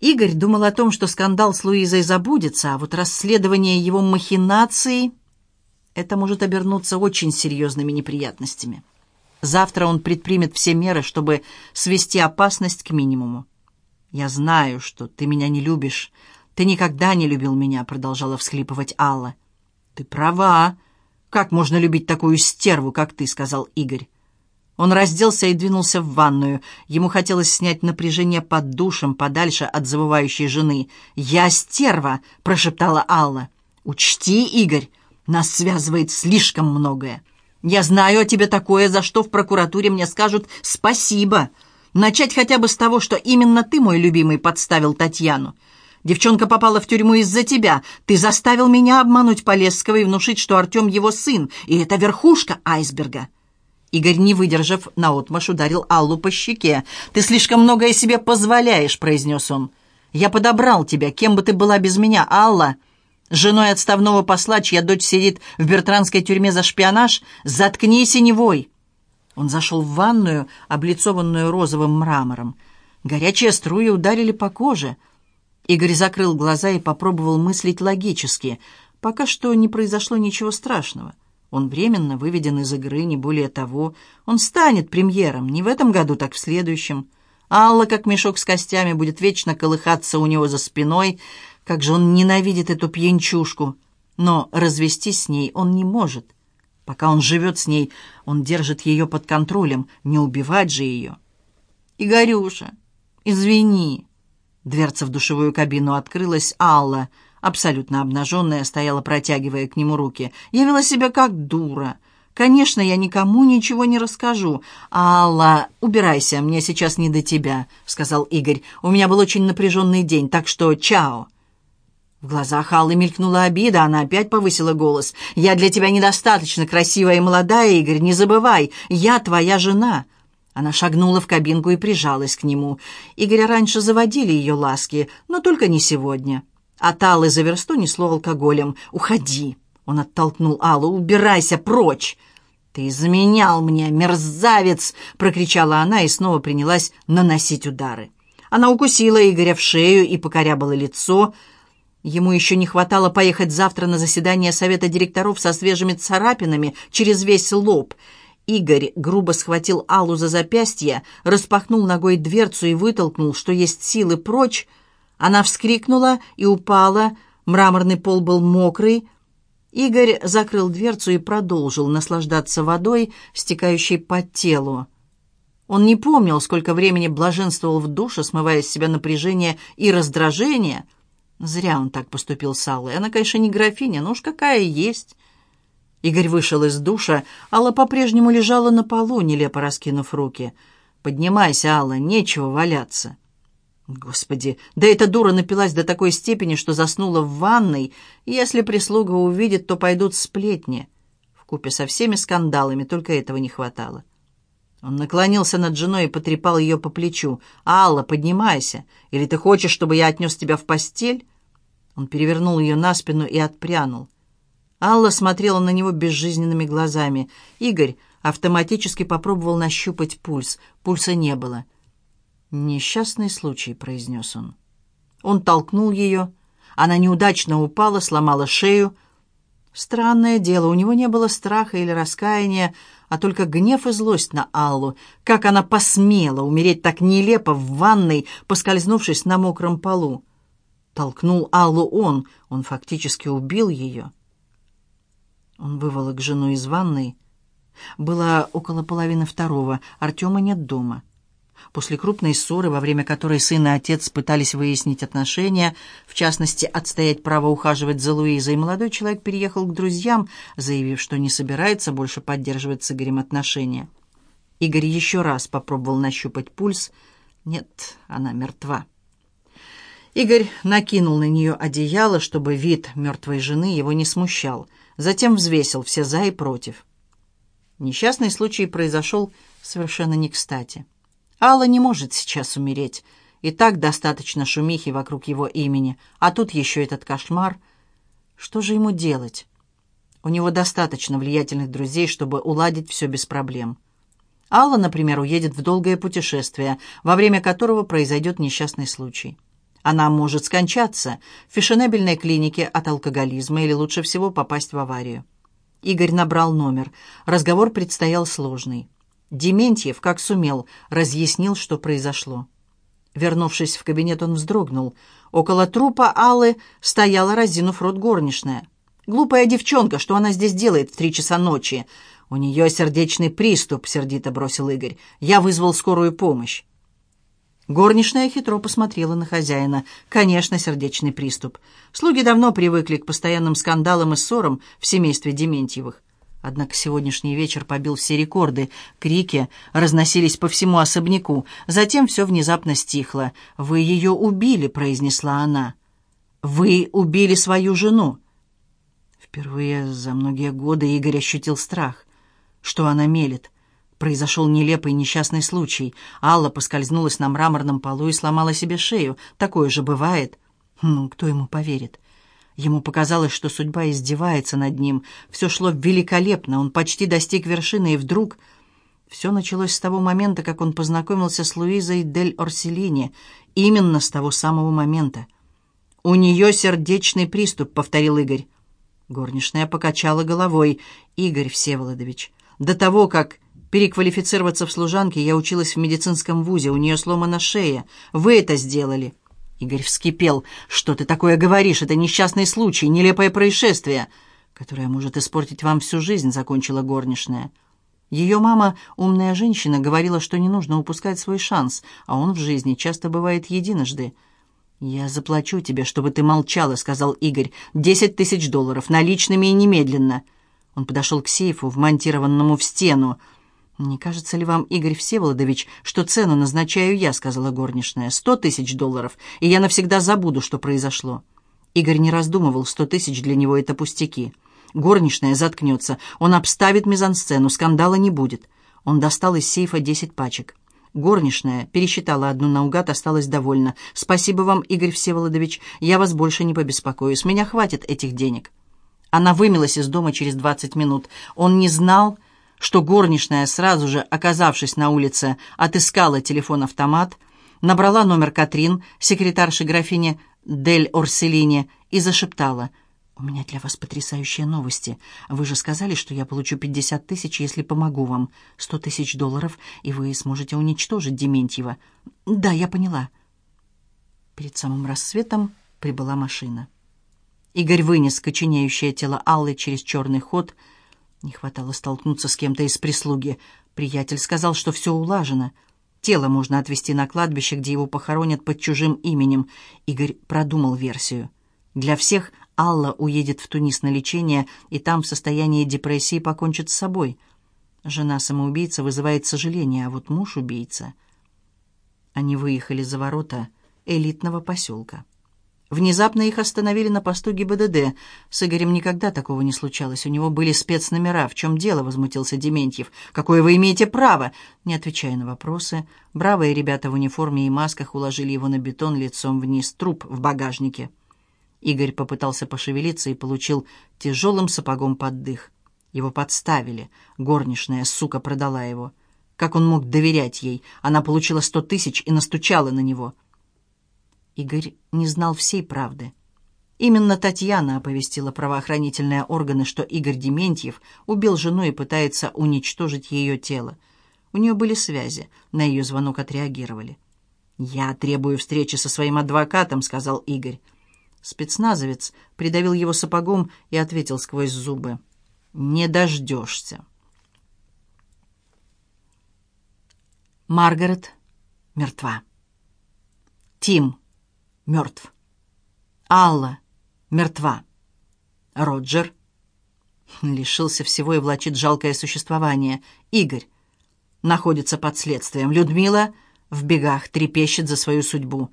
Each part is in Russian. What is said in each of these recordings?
Игорь думал о том, что скандал с Луизой забудется, а вот расследование его махинаций это может обернуться очень серьезными неприятностями. Завтра он предпримет все меры, чтобы свести опасность к минимуму. «Я знаю, что ты меня не любишь. Ты никогда не любил меня», — продолжала всхлипывать Алла. «Ты права. Как можно любить такую стерву, как ты?» — сказал Игорь. Он разделся и двинулся в ванную. Ему хотелось снять напряжение под душем, подальше от завывающей жены. «Я стерва!» — прошептала Алла. «Учти, Игорь, нас связывает слишком многое. Я знаю о тебе такое, за что в прокуратуре мне скажут «спасибо». Начать хотя бы с того, что именно ты, мой любимый, подставил Татьяну. Девчонка попала в тюрьму из-за тебя. Ты заставил меня обмануть Полесского и внушить, что Артем его сын, и это верхушка айсберга». Игорь, не выдержав, наотмашь ударил Аллу по щеке. «Ты слишком многое себе позволяешь», — произнес он. «Я подобрал тебя, кем бы ты была без меня, Алла. Женой отставного посла, чья дочь сидит в бертранской тюрьме за шпионаж? Заткнись и не вой!» Он зашел в ванную, облицованную розовым мрамором. Горячие струи ударили по коже. Игорь закрыл глаза и попробовал мыслить логически. Пока что не произошло ничего страшного. Он временно выведен из игры, не более того. Он станет премьером, не в этом году, так в следующем. Алла, как мешок с костями, будет вечно колыхаться у него за спиной, как же он ненавидит эту пьянчушку! Но развестись с ней он не может. Пока он живет с ней, он держит ее под контролем, не убивать же ее. «Игорюша, извини!» Дверца в душевую кабину открылась, Алла, абсолютно обнаженная, стояла, протягивая к нему руки. «Я вела себя как дура. Конечно, я никому ничего не расскажу. Алла, убирайся, мне сейчас не до тебя», — сказал Игорь. «У меня был очень напряженный день, так что чао». В глазах Аллы мелькнула обида, она опять повысила голос. «Я для тебя недостаточно красивая и молодая, Игорь, не забывай, я твоя жена». Она шагнула в кабинку и прижалась к нему. Игоря раньше заводили ее ласки, но только не сегодня. От Аллы за версту несло алкоголем. «Уходи!» Он оттолкнул Аллу. «Убирайся прочь!» «Ты изменял мне, мерзавец!» — прокричала она и снова принялась наносить удары. Она укусила Игоря в шею и покорябала лицо, — Ему еще не хватало поехать завтра на заседание совета директоров со свежими царапинами через весь лоб. Игорь грубо схватил Аллу за запястье, распахнул ногой дверцу и вытолкнул, что есть силы прочь. Она вскрикнула и упала, мраморный пол был мокрый. Игорь закрыл дверцу и продолжил наслаждаться водой, стекающей по телу. Он не помнил, сколько времени блаженствовал в душе, смывая с себя напряжение и раздражение — Зря он так поступил с Аллой. Она, конечно, не графиня, но уж какая есть. Игорь вышел из душа. Алла по-прежнему лежала на полу, нелепо раскинув руки. «Поднимайся, Алла, нечего валяться». Господи, да эта дура напилась до такой степени, что заснула в ванной, если прислуга увидит, то пойдут сплетни. Вкупе со всеми скандалами только этого не хватало. Он наклонился над женой и потрепал ее по плечу. «Алла, поднимайся! Или ты хочешь, чтобы я отнес тебя в постель?» Он перевернул ее на спину и отпрянул. Алла смотрела на него безжизненными глазами. Игорь автоматически попробовал нащупать пульс. Пульса не было. «Несчастный случай», — произнес он. Он толкнул ее. Она неудачно упала, сломала шею. Странное дело, у него не было страха или раскаяния, а только гнев и злость на Аллу. Как она посмела умереть так нелепо в ванной, поскользнувшись на мокром полу. Толкнул Аллу он, он фактически убил ее. Он выволок жену из ванной. Было около половины второго, Артема нет дома. После крупной ссоры, во время которой сын и отец пытались выяснить отношения, в частности, отстоять право ухаживать за Луизой, молодой человек переехал к друзьям, заявив, что не собирается больше поддерживать с Игорем отношения. Игорь еще раз попробовал нащупать пульс. Нет, она мертва. Игорь накинул на нее одеяло, чтобы вид мертвой жены его не смущал. Затем взвесил все «за» и «против». Несчастный случай произошел совершенно не кстати. Алла не может сейчас умереть. И так достаточно шумихи вокруг его имени. А тут еще этот кошмар. Что же ему делать? У него достаточно влиятельных друзей, чтобы уладить все без проблем. Алла, например, уедет в долгое путешествие, во время которого произойдет несчастный случай. Она может скончаться в фешенебельной клинике от алкоголизма или лучше всего попасть в аварию. Игорь набрал номер. Разговор предстоял сложный. Дементьев, как сумел, разъяснил, что произошло. Вернувшись в кабинет, он вздрогнул. Около трупа Аллы стояла, разинув рот горничная. «Глупая девчонка, что она здесь делает в три часа ночи?» «У нее сердечный приступ», — сердито бросил Игорь. «Я вызвал скорую помощь». Горничная хитро посмотрела на хозяина. Конечно, сердечный приступ. Слуги давно привыкли к постоянным скандалам и ссорам в семействе Дементьевых. Однако сегодняшний вечер побил все рекорды. Крики разносились по всему особняку. Затем все внезапно стихло. «Вы ее убили», — произнесла она. «Вы убили свою жену». Впервые за многие годы Игорь ощутил страх. Что она мелет? Произошел нелепый несчастный случай. Алла поскользнулась на мраморном полу и сломала себе шею. Такое же бывает. Ну, кто ему поверит? Ему показалось, что судьба издевается над ним. Все шло великолепно, он почти достиг вершины, и вдруг... Все началось с того момента, как он познакомился с Луизой Дель Орселини. Именно с того самого момента. «У нее сердечный приступ», — повторил Игорь. Горничная покачала головой. «Игорь Всеволодович, до того, как переквалифицироваться в служанке, я училась в медицинском вузе, у нее сломана шея. Вы это сделали». Игорь вскипел. «Что ты такое говоришь? Это несчастный случай, нелепое происшествие, которое может испортить вам всю жизнь», — закончила горничная. Ее мама, умная женщина, говорила, что не нужно упускать свой шанс, а он в жизни часто бывает единожды. «Я заплачу тебе, чтобы ты молчала», — сказал Игорь. «Десять тысяч долларов, наличными и немедленно». Он подошел к сейфу, вмонтированному в стену. «Не кажется ли вам, Игорь Всеволодович, что цену назначаю я?» — сказала горничная. «Сто тысяч долларов, и я навсегда забуду, что произошло». Игорь не раздумывал, сто тысяч для него — это пустяки. Горничная заткнется, он обставит мизансцену, скандала не будет. Он достал из сейфа десять пачек. Горничная пересчитала одну наугад, осталась довольна. «Спасибо вам, Игорь Всеволодович, я вас больше не побеспокою, с меня хватит этих денег». Она вымилась из дома через двадцать минут. Он не знал что горничная, сразу же оказавшись на улице, отыскала телефон-автомат, набрала номер Катрин, секретарши графини Дель Орселини, и зашептала «У меня для вас потрясающие новости. Вы же сказали, что я получу 50 тысяч, если помогу вам. 100 тысяч долларов, и вы сможете уничтожить Дементьева». «Да, я поняла». Перед самым рассветом прибыла машина. Игорь вынес коченеющее тело Аллы через черный ход — не хватало столкнуться с кем-то из прислуги. Приятель сказал, что все улажено. Тело можно отвезти на кладбище, где его похоронят под чужим именем. Игорь продумал версию. Для всех Алла уедет в Тунис на лечение, и там в состоянии депрессии покончит с собой. Жена-самоубийца вызывает сожаление, а вот муж-убийца... Они выехали за ворота элитного поселка. Внезапно их остановили на посту ГИБДД. С Игорем никогда такого не случалось. У него были спецномера. «В чем дело?» — возмутился Дементьев. «Какое вы имеете право?» Не отвечая на вопросы, бравые ребята в униформе и масках уложили его на бетон лицом вниз, труп в багажнике. Игорь попытался пошевелиться и получил тяжелым сапогом под дых. Его подставили. Горничная, сука, продала его. Как он мог доверять ей? Она получила сто тысяч и настучала на него. — Игорь не знал всей правды. Именно Татьяна оповестила правоохранительные органы, что Игорь Дементьев убил жену и пытается уничтожить ее тело. У нее были связи, на ее звонок отреагировали. «Я требую встречи со своим адвокатом», — сказал Игорь. Спецназовец придавил его сапогом и ответил сквозь зубы. «Не дождешься». Маргарет мертва. Тим мертв. Алла мертва. Роджер лишился всего и влачит жалкое существование. Игорь находится под следствием. Людмила в бегах трепещет за свою судьбу.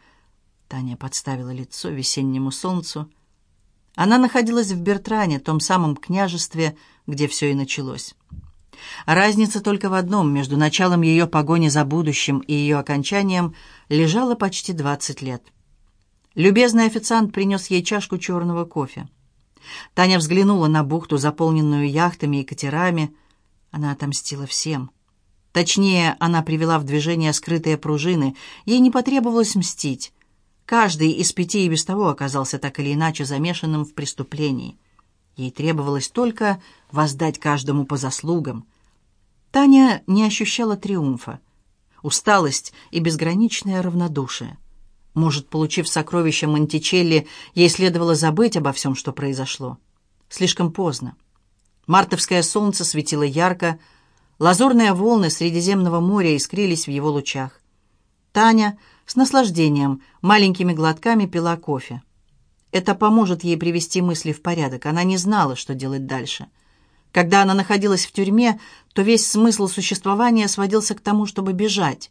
Таня подставила лицо весеннему солнцу. Она находилась в Бертране, том самом княжестве, где все и началось. Разница только в одном. Между началом ее погони за будущим и ее окончанием лежало почти двадцать лет. Любезный официант принес ей чашку черного кофе. Таня взглянула на бухту, заполненную яхтами и катерами. Она отомстила всем. Точнее, она привела в движение скрытые пружины. Ей не потребовалось мстить. каждый из пяти и без того оказался так или иначе замешанным в преступлении. Ей требовалось только воздать каждому по заслугам. Таня не ощущала триумфа. Усталость и безграничное равнодушие. Может, получив сокровища Монтичелли, ей следовало забыть обо всем, что произошло. Слишком поздно. Мартовское солнце светило ярко, лазурные волны Средиземного моря искрились в его лучах. Таня с наслаждением маленькими глотками пила кофе. Это поможет ей привести мысли в порядок. Она не знала, что делать дальше. Когда она находилась в тюрьме, то весь смысл существования сводился к тому, чтобы бежать.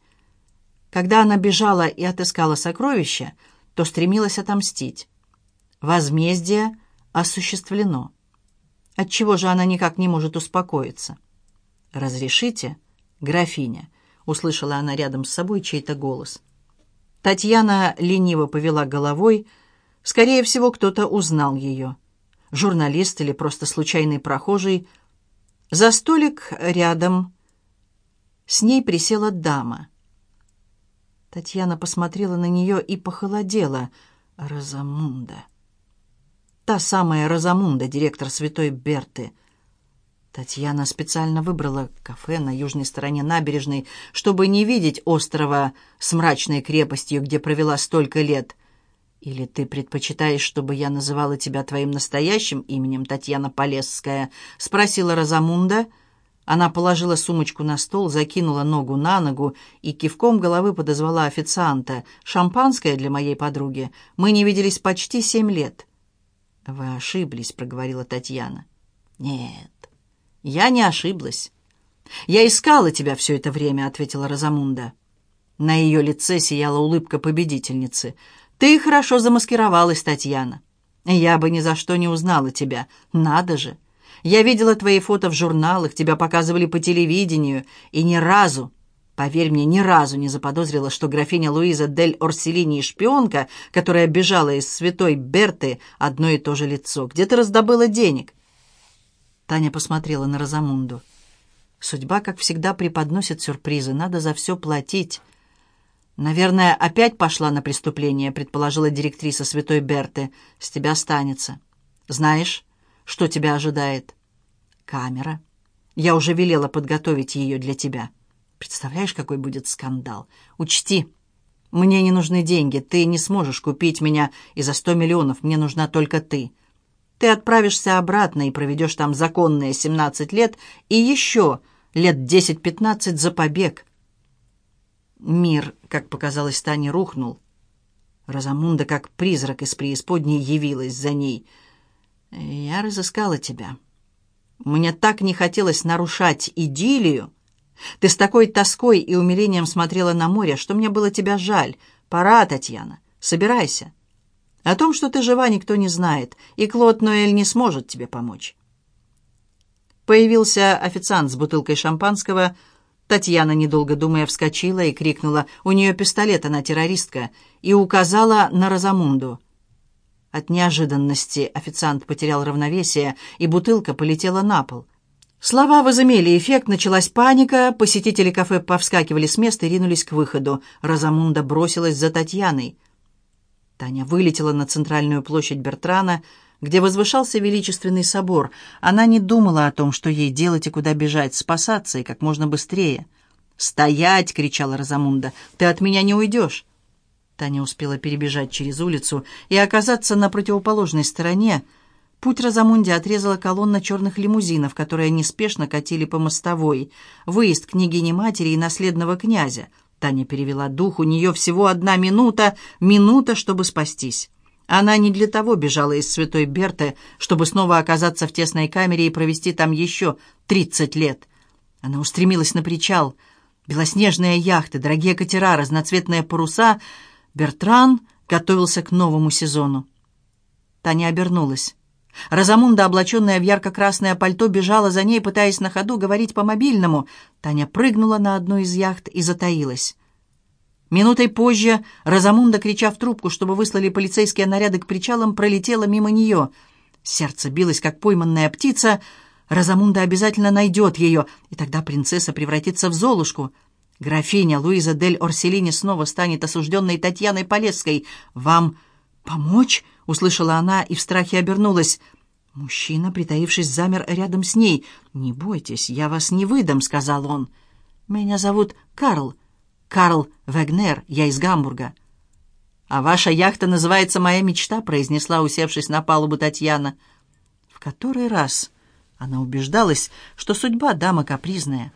Когда она бежала и отыскала сокровища, то стремилась отомстить. Возмездие осуществлено. Отчего же она никак не может успокоиться? «Разрешите, графиня?» — услышала она рядом с собой чей-то голос. Татьяна лениво повела головой. Скорее всего, кто-то узнал ее. Журналист или просто случайный прохожий. За столик рядом с ней присела дама. Татьяна посмотрела на нее и похолодела. Розамунда. Та самая Розамунда, директор Святой Берты — Татьяна специально выбрала кафе на южной стороне набережной, чтобы не видеть острова с мрачной крепостью, где провела столько лет. «Или ты предпочитаешь, чтобы я называла тебя твоим настоящим именем, Татьяна Полесская?» — спросила Розамунда. Она положила сумочку на стол, закинула ногу на ногу и кивком головы подозвала официанта. «Шампанское для моей подруги. Мы не виделись почти семь лет». «Вы ошиблись», — проговорила Татьяна. «Нет, «Я не ошиблась». «Я искала тебя все это время», — ответила Розамунда. На ее лице сияла улыбка победительницы. «Ты хорошо замаскировалась, Татьяна. Я бы ни за что не узнала тебя. Надо же! Я видела твои фото в журналах, тебя показывали по телевидению, и ни разу, поверь мне, ни разу не заподозрила, что графиня Луиза дель Орселини шпионка, которая бежала из святой Берты, одно и то же лицо. Где ты раздобыла денег?» Таня посмотрела на Розамунду. Судьба, как всегда, преподносит сюрпризы. Надо за все платить. «Наверное, опять пошла на преступление», — предположила директриса Святой Берты. «С тебя останется. Знаешь, что тебя ожидает?» «Камера. Я уже велела подготовить ее для тебя. Представляешь, какой будет скандал? Учти, мне не нужны деньги. Ты не сможешь купить меня и за сто миллионов. Мне нужна только ты. Ты отправишься обратно и проведешь там законные 17 лет и еще лет 10-15 за побег. Мир, как показалось Тане, рухнул. Розамунда, как призрак из преисподней, явилась за ней. «Я разыскала тебя. Мне так не хотелось нарушать идиллию. Ты с такой тоской и умилением смотрела на море, что мне было тебя жаль. Пора, Татьяна, собирайся». О том, что ты жива, никто не знает, и Клод Ноэль не сможет тебе помочь. Появился официант с бутылкой шампанского. Татьяна, недолго думая, вскочила и крикнула «У нее пистолет, она террористка!» и указала на Розамунду. От неожиданности официант потерял равновесие, и бутылка полетела на пол. Слова возымели эффект, началась паника, посетители кафе повскакивали с места и ринулись к выходу. Розамунда бросилась за Татьяной. Таня вылетела на центральную площадь Бертрана, где возвышался величественный собор. Она не думала о том, что ей делать и куда бежать, спасаться и как можно быстрее. «Стоять!» — кричала Розамунда. «Ты от меня не уйдешь!» Таня успела перебежать через улицу и оказаться на противоположной стороне. Путь Розамунде отрезала колонна черных лимузинов, которые неспешно катили по мостовой. Выезд княгини матери и наследного князя — Таня перевела дух, у нее всего одна минута, минута, чтобы спастись. Она не для того бежала из Святой Берты, чтобы снова оказаться в тесной камере и провести там еще тридцать лет. Она устремилась на причал. Белоснежные яхты, дорогие катера, разноцветные паруса. Бертран готовился к новому сезону. Таня обернулась. Розамунда, облаченная в ярко-красное пальто, бежала за ней, пытаясь на ходу говорить по мобильному. Таня прыгнула на одну из яхт и затаилась. Минутой позже Розамунда, крича в трубку, чтобы выслали полицейские наряды к причалам, пролетела мимо нее. Сердце билось, как пойманная птица. Розамунда обязательно найдет ее, и тогда принцесса превратится в Золушку. Графиня Луиза дель Орселини снова станет осужденной Татьяной Полесской. «Вам помочь?» — услышала она и в страхе обернулась. Мужчина, притаившись, замер рядом с ней. «Не бойтесь, я вас не выдам», — сказал он. «Меня зовут Карл. Карл Вегнер, я из Гамбурга». «А ваша яхта называется «Моя мечта», — произнесла, усевшись на палубу Татьяна. В который раз она убеждалась, что судьба дама капризная.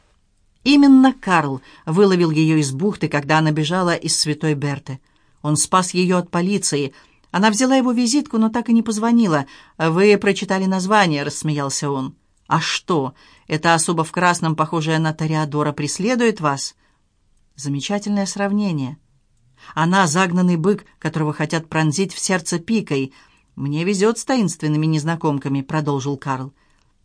Именно Карл выловил ее из бухты, когда она бежала из Святой Берты. Он спас ее от полиции. Она взяла его визитку, но так и не позвонила. «Вы прочитали название», — рассмеялся он. «А что, эта особа в красном, похожая на Тореадора, преследует вас?» Замечательное сравнение. Она загнанный бык, которого хотят пронзить в сердце пикой. «Мне везет с таинственными незнакомками», — продолжил Карл.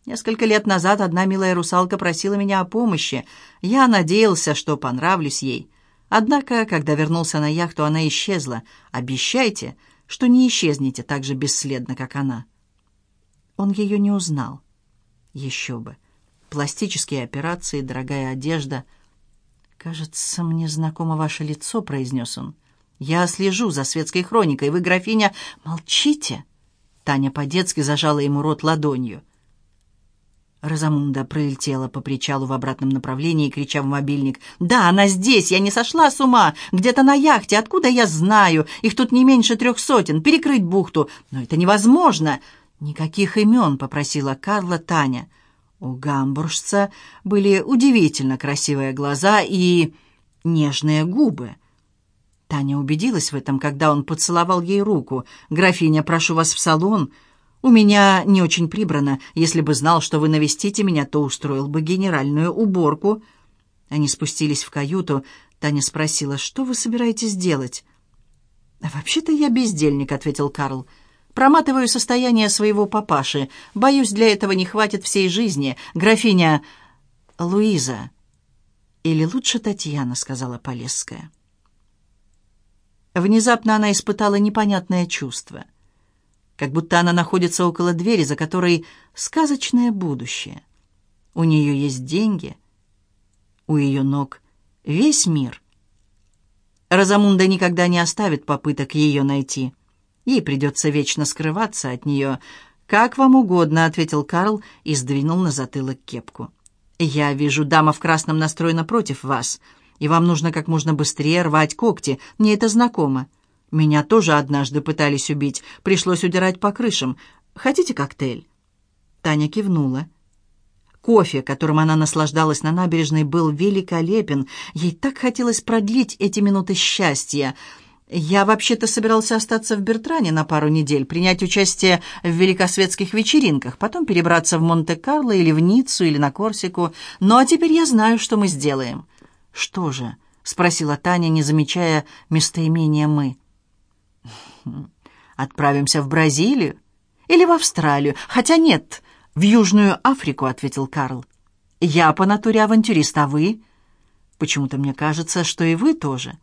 Несколько лет назад одна милая русалка просила меня о помощи. Я надеялся, что понравлюсь ей. Однако, когда вернулся на яхту, она исчезла. Обещайте, что не исчезнете так же бесследно, как она. Он ее не узнал. Еще бы. Пластические операции, дорогая одежда. «Кажется, мне знакомо ваше лицо», — произнес он. «Я слежу за светской хроникой. Вы, графиня, молчите!» Таня по-детски зажала ему рот ладонью. Розамунда пролетела по причалу в обратном направлении, крича в мобильник. «Да, она здесь! Я не сошла с ума! Где-то на яхте! Откуда я знаю? Их тут не меньше трех сотен! Перекрыть бухту! Но это невозможно!» «Никаких имен!» — попросила Карла Таня. У гамбуржца были удивительно красивые глаза и нежные губы. Таня убедилась в этом, когда он поцеловал ей руку. «Графиня, прошу вас в салон!» «У меня не очень прибрано. Если бы знал, что вы навестите меня, то устроил бы генеральную уборку». Они спустились в каюту. Таня спросила, «Что вы собираетесь делать?» «Вообще-то я бездельник», — ответил Карл. «Проматываю состояние своего папаши. Боюсь, для этого не хватит всей жизни. Графиня Луиза...» «Или лучше Татьяна», — сказала Полесская. Внезапно она испытала непонятное чувство — как будто она находится около двери, за которой сказочное будущее. У нее есть деньги, у ее ног весь мир. Розамунда никогда не оставит попыток ее найти. Ей придется вечно скрываться от нее. «Как вам угодно», — ответил Карл и сдвинул на затылок кепку. «Я вижу, дама в красном настроена против вас, и вам нужно как можно быстрее рвать когти. Мне это знакомо». Меня тоже однажды пытались убить. Пришлось удирать по крышам. Хотите коктейль?» Таня кивнула. Кофе, которым она наслаждалась на набережной, был великолепен. Ей так хотелось продлить эти минуты счастья. «Я вообще-то собирался остаться в Бертране на пару недель, принять участие в великосветских вечеринках, потом перебраться в Монте-Карло или в Ниццу или на Корсику. Ну а теперь я знаю, что мы сделаем». «Что же?» — спросила Таня, не замечая местоимения «мы». «Отправимся в Бразилию или в Австралию? Хотя нет, в Южную Африку», — ответил Карл. «Я по натуре авантюрист, а вы?» «Почему-то мне кажется, что и вы тоже».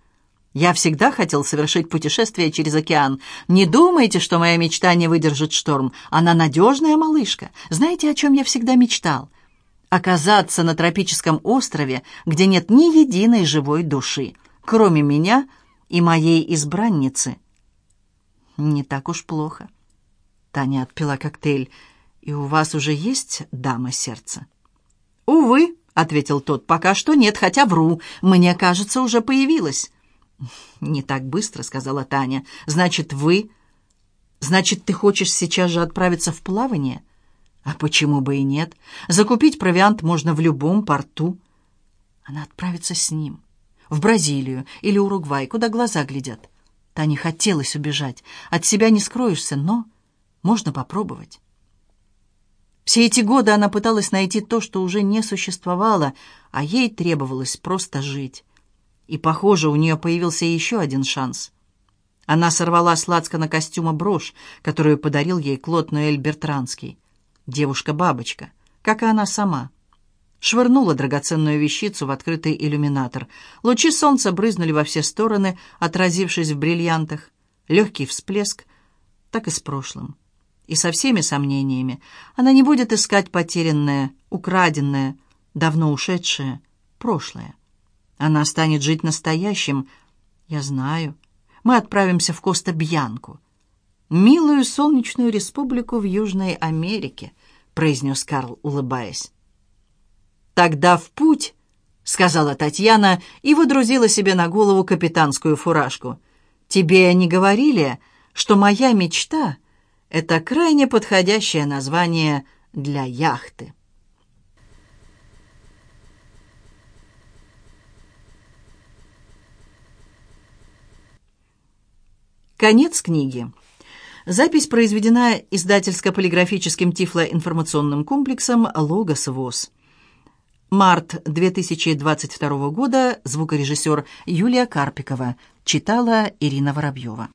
«Я всегда хотел совершить путешествие через океан. Не думайте, что моя мечта не выдержит шторм. Она надежная малышка. Знаете, о чем я всегда мечтал?» оказаться на тропическом острове, где нет ни единой живой души, кроме меня и моей избранницы. Не так уж плохо. Таня отпила коктейль. «И у вас уже есть дама сердца?» «Увы», — ответил тот, — «пока что нет, хотя вру. Мне кажется, уже появилась». «Не так быстро», — сказала Таня. «Значит, вы...» «Значит, ты хочешь сейчас же отправиться в плавание?» «А почему бы и нет? Закупить провиант можно в любом порту». Она отправится с ним. В Бразилию или Уругвай, куда глаза глядят. Тане хотелось убежать. От себя не скроешься, но можно попробовать. Все эти годы она пыталась найти то, что уже не существовало, а ей требовалось просто жить. И, похоже, у нее появился еще один шанс. Она сорвала с на костюма брошь, которую подарил ей Клод Ноэль Бертранский. Девушка-бабочка, как и она сама швырнула драгоценную вещицу в открытый иллюминатор. Лучи солнца брызнули во все стороны, отразившись в бриллиантах. Легкий всплеск, так и с прошлым. И со всеми сомнениями. Она не будет искать потерянное, украденное, давно ушедшее прошлое. Она станет жить настоящим. Я знаю. Мы отправимся в Коста-Бьянку. «Милую солнечную республику в Южной Америке», — произнес Карл, улыбаясь. «Тогда в путь», — сказала Татьяна и выдрузила себе на голову капитанскую фуражку. «Тебе не говорили, что моя мечта — это крайне подходящее название для яхты?» Конец книги. Запись произведена издательско-полиграфическим тифлоинформационным комплексом «Логос ВОЗ». Март 2022 года. Звукорежиссер Юлия Карпикова. Читала Ирина Воробьева.